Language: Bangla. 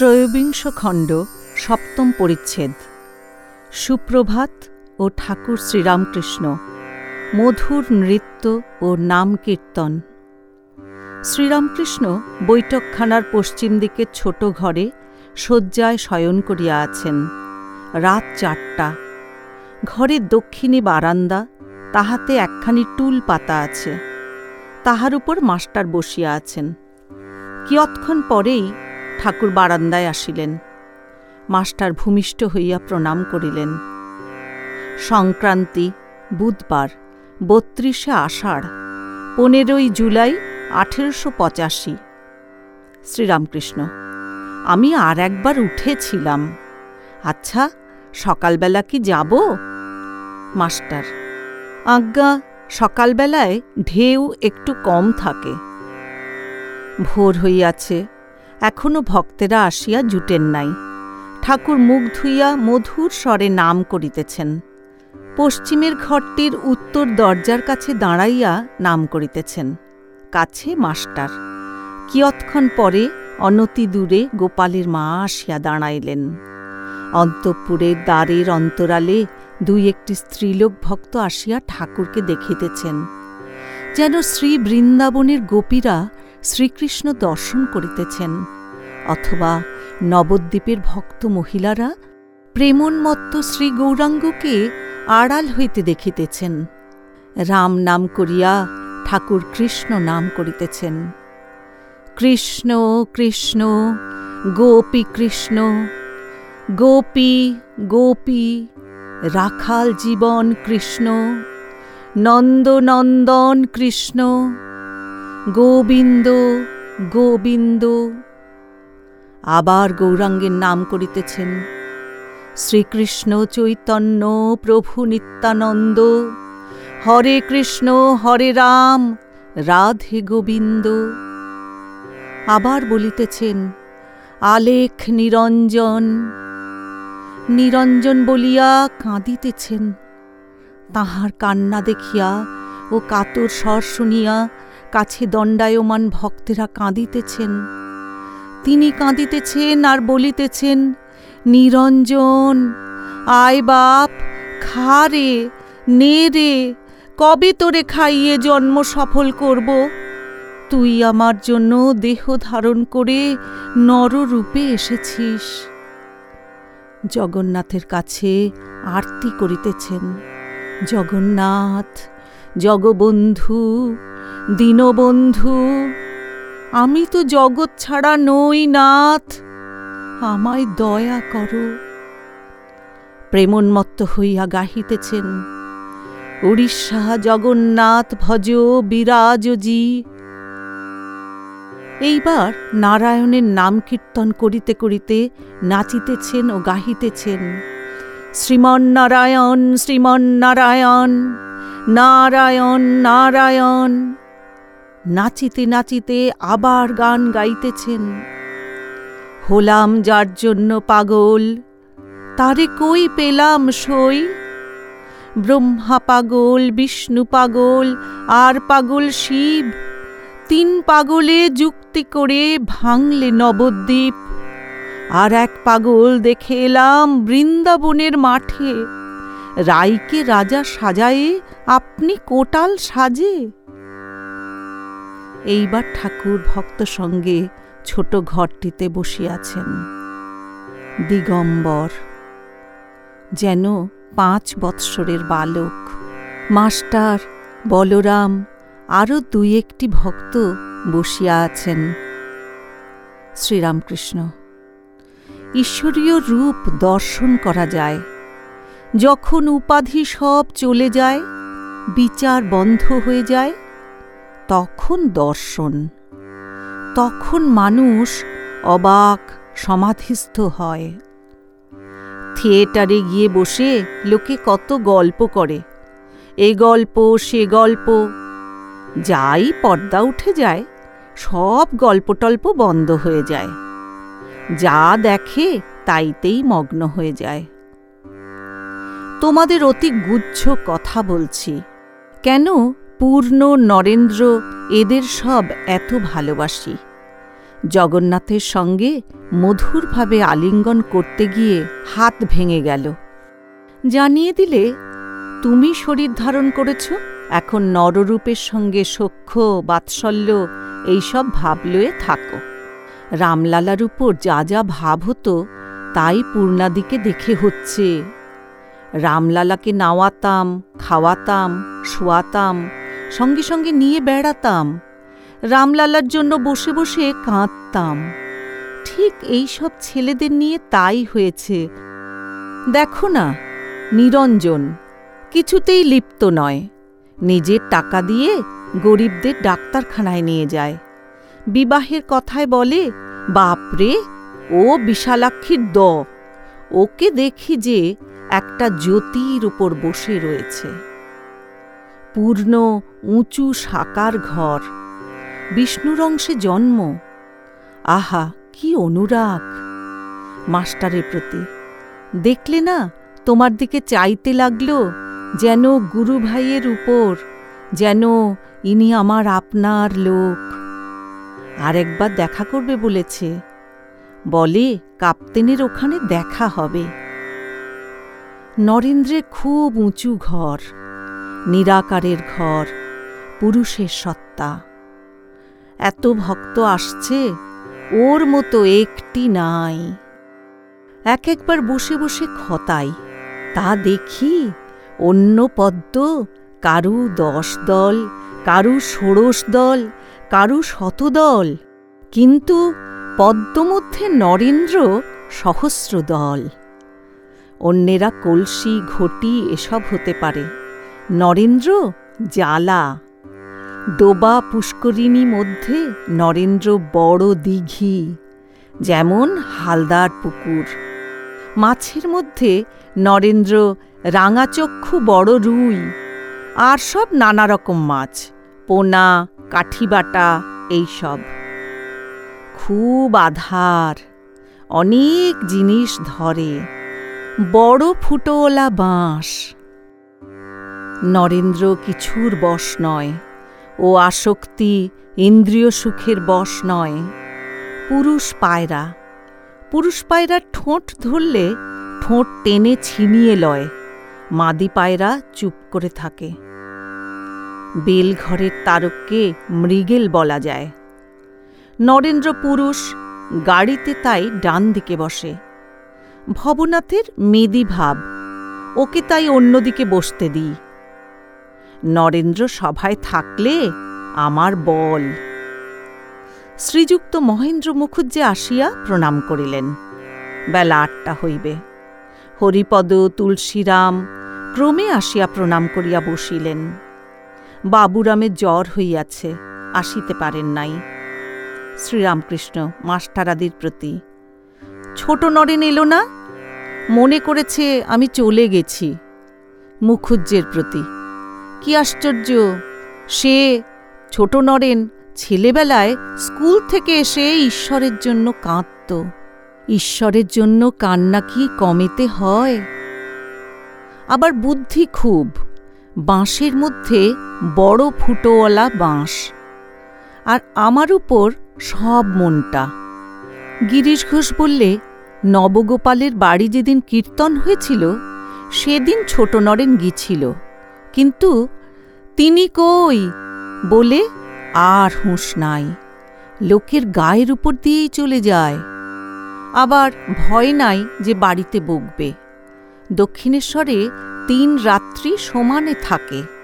ত্রয়োবিংশ খণ্ড, সপ্তম পরিচ্ছেদ। সুপ্রভাত ও ঠাকুর শ্রীরামকৃষ্ণ। মধুর নৃত্য ও নাম কীর্তন। শ্রীরামকৃষ্ণ বৈঠকখানার পশ্চিম দিকে ছোট ঘরে শয্যায় শয়ন করিয়া আছেন। রাত চারটা। ঘরের দক্ষিণে বারান্দা, তাহাতে একখানি টুল পাতা আছে। তাহার উপর মাস্টার বসিয়া আছেন। কিয়ৎক্ষণ পরেই ঠাকুর বারান্দায় আসিলেন। মাস্টার ভূমিষ্ঠ হইয়া প্রণাম করিলেন। সংক্রান্তি, বুধবার, বত্রিশে আষাঢ়, পনেরোই জুলাই, আঠেরোশো পঁচাশি। শ্রীরামকৃষ্ণ, আমি আর একবার উঠেছিলাম। আচ্ছা সকালবেলা কি যাব? মাস্টার, আজ্ঞা, সকালবেলায় ঢেউ একটু কম থাকে। ভোর হইয়াছে এখনও ভক্তেরা আসিয়া জুটেন নাই। ঠাকুর মুখ ধুইয়া মধুর স্বরে নাম করিতেছেন। পশ্চিমের ঘরটির উত্তর দরজার কাছে দাঁড়াইয়া নাম করিতেছেন। কাছে মাস্টার। কিয়ৎক্ষণ পরে অনতি দূরে গোপালের মা আসিয়া দাঁড়াইলেন। অন্তঃপুরের দ্বারের অন্তরালে দুই একটি স্ত্রীলোক ভক্ত আসিয়া ঠাকুরকে দেখিতেছেন। যেন শ্রী বৃন্দাবনের গোপীরা শ্রীকৃষ্ণ দর্শন করিতেছেন, অথবা নবদ্বীপের ভক্ত মহিলারা প্রেমোন্মত্ত শ্রী গৌরাঙ্গকে আড়াল হইতে দেখিতেছেন। রাম নাম করিয়া ঠাকুর কৃষ্ণ নাম করিতেছেন। কৃষ্ণ কৃষ্ণ, গোপী কৃষ্ণ, গোপী গোপী, রাখাল জীবন কৃষ্ণ নন্দনন্দন কৃষ্ণ গোবিন্দ গোবিন্দ। আবার গৌরাঙ্গের নাম করিতেছেন। শ্রীকৃষ্ণ চৈতন্য প্রভু নিত্যানন্দ। হরে কৃষ্ণ, হরে রাম, রাধে গোবিন্দ। আবার বলিতেছেন, আলেখ নিরঞ্জন। নিরঞ্জন বলিয়া কাঁদিতেছেন। তাহার কান্না দেখিয়া ও কাতর স্বর শুনিয়া কাছে দণ্ডায়মান ভক্তেরা কাঁদিতেছেন। তিনি কাঁদিতেছেন আর বলিতেছেন, নিরঞ্জন, আয় বাপ, খা রে, নে রে, কবে তোরে খাইয়ে জন্ম সফল করব? তুই আমার জন্য দেহ ধারণ করে নররূপে এসেছিস। জগন্নাথের কাছে আরতি করিতেছেন। জগন্নাথ জগবন্ধু, দীনবন্ধু, আমি তো জগৎ ছাড়া নই নাথ, আমায় দয়া করো। প্রেমোন্মত্ত হইয়া গাহিতেছেন, উড়িষ্যা জগন্নাথ ভজ বিরাজজি। এইবার নারায়ণের নাম কীর্তন করিতে করিতে নাচিতেছেন ও গাহিতেছেন, শ্রীমন্নারায়ণ শ্রীমন্নারায়ণ। নারায়ণ নারায়ণ নারায়ণ। নাচিতে নাচিতে আবার গান গাইতেছেন। হলাম যার জন্য পাগল, তারে কই পেলাম সই? ব্রহ্মা পাগল, বিষ্ণু পাগল, আর পাগল শিব। তিন পাগলে যুক্তি করে ভাঙলে নবদ্বীপ। আর এক পাগল দেখে এলাম বৃন্দাবনের মাঠে। রাইকে রাজা সাজায়ে আপনি কোটাল সাজে। এইবার ঠাকুর ভক্ত সঙ্গে ছোট ঘরটিতে বসিয়াছেন। দিগম্বর, যেন পাঁচ বৎসরের বালক। মাস্টার বলরাম আরও দুই একটি ভক্ত বসিয়া আছেন। শ্রীরামকৃষ্ণ, ঈশ্বরীয় রূপ দর্শন করা যায়। যখন উপাধি সব চলে যায় বিচার বন্ধ হয়ে যায়, তখন দর্শন। তখন মানুষ অবাক, সমাধিস্থ হয়। থিয়েটারে গিয়ে বসে লোকে কত গল্প করে। এ গল্প, সে গল্প। যাই পর্দা উঠে যায়, সব গল্পটল্প বন্ধ হয়ে যায়। যা দেখে তাইতেই মগ্ন হয়ে যায়। তোমাদের অতি গুচ্ছ কথা বলছি। কেন পূর্ণ নরেন্দ্র এদের সব এত ভালোবাসি? জগন্নাথের সঙ্গে মধুরভাবে আলিঙ্গন করতে গিয়ে হাত ভেঙে গেল। জানিয়ে দিলে, তুমি শরীর ধারণ করেছ, এখন নররূপের সঙ্গে সখ্য, বাৎসল্য এইসব ভাব লয়ে থাকো। রামলালার উপর যা যা ভাব হতো, তাই পূর্ণাদিকে দেখে হচ্ছে রামলালাকে নাওয়াতাম, খাওয়াতাম, শোয়াতাম, সঙ্গে সঙ্গে নিয়ে বেড়াতাম। রামলালার জন্য বসে বসে কাঁদতাম। ঠিক এই সব ছেলেদের নিয়ে তাই হয়েছে। দেখো না, নিরঞ্জন, কিছুতেই লিপ্ত নয়। নিজের টাকা দিয়ে গরিবদের ডাক্তারখানায় নিয়ে যায়। বিবাহের কথায় বলে, বাপরে, ও বিশালাক্ষীর দ, ওকে দেখি যে একটা জ্যোতির উপর বসে রয়েছে। পূর্ণ উঁচু সাকার ঘর। বিষ্ণুর অংশে জন্ম। আহা, কি অনুরাগ! মাস্টারের প্রতি। দেখলে না, তোমার দিকে চাইতে লাগল, যেন গুরু ভাইয়ের উপর, যেন ইনি আমার আপনার লোক। আর একবার দেখা করবে বলেছে। বলে কাপ্তেনের ওখানে দেখা হবে। নরেন্দ্রের খুব উঁচু ঘর, নিরাকারের ঘর, পুরুষের সত্তা। এত ভক্ত আসছে, ওর মতো একটি নাই। এক একবার বসে বসে খতাই, তা দেখি অন্য পদ্ম, কারু দশ দল, কারু ষোড়শ দল, কারু শতদল। কিন্তু পদ্মমধ্যে নরেন্দ্র সহস্র দল অন্যেরা কলসি, ঘটি এসব হতে পারে। নরেন্দ্র, জ্বালা। ডোবা পুষ্করিণী মধ্যে নরেন্দ্র বড় দিঘি, যেমন হালদার পুকুর। মাছের মধ্যে নরেন্দ্র রাঙাচক্ষু বড় রুই, আর সব নানা রকম মাছ, পোনা, কাঠিবাটা, এইসব। খুব আধার, অনেক জিনিস ধরে। বড় ফুটোওয়ালা বাঁশ। নরেন্দ্র কিছুর বশ নয়, ও আসক্তি ইন্দ্রিয় সুখের বশ নয়। পুরুষ পায়রা পুরুষ পায়রা ঠোঁট ধরলে ঠোঁট টেনে ছিনিয়ে লয়, মাদি পায়রা চুপ করে থাকে। বেলঘরের তারককে মৃগেল বলা যায়। নরেন্দ্র পুরুষ, গাড়িতে তাই ডান দিকে বসে ভবনাথের মেদি ভাব। ওকে তাই অন্যদিকে বসতে দিই। নরেন্দ্র সভায় থাকলে আমার বল। শ্রীযুক্ত মহেন্দ্র মুখুজ্জে আসিয়া প্রণাম করিলেন। বেলা আটটা হইবে। হরিপদ, তুলসীরাম ক্রমে আসিয়া প্রণাম করিয়া বসিলেন। বাবুরামের জ্বর হইয়াছে, আসিতে পারেন নাই। শ্রীরামকৃষ্ণ মাস্টারাদির প্রতি ছোট নরেন এলো না? মনে করেছে আমি চলে গেছি মুখুজ্জের প্রতি। কি আশ্চর্য! সে ছোট নরেন ছেলেবেলায় স্কুল থেকে এসে ঈশ্বরের জন্য কাঁদত। ঈশ্বরের জন্য কান্না কি কমেতে হয়? আবার বুদ্ধি খুব। বাঁশের মধ্যে বড় ফুটোওয়ালা বাঁশ। আর আমার উপর সব মনটা। গিরিশ ঘোষ বললে, নবগোপালের বাড়ি যেদিন কীর্তন হয়েছিল, সেদিন ছোট নরেন গিছিল কিন্তু তিনি কই বলে আর হুঁশ নাই। লোকের গায়ের উপর দিয়েই চলে যায়। আবার ভয় নাই যে বাড়িতে বকবে। দক্ষিণেশ্বরে তিন রাত্রি সমানে থাকে।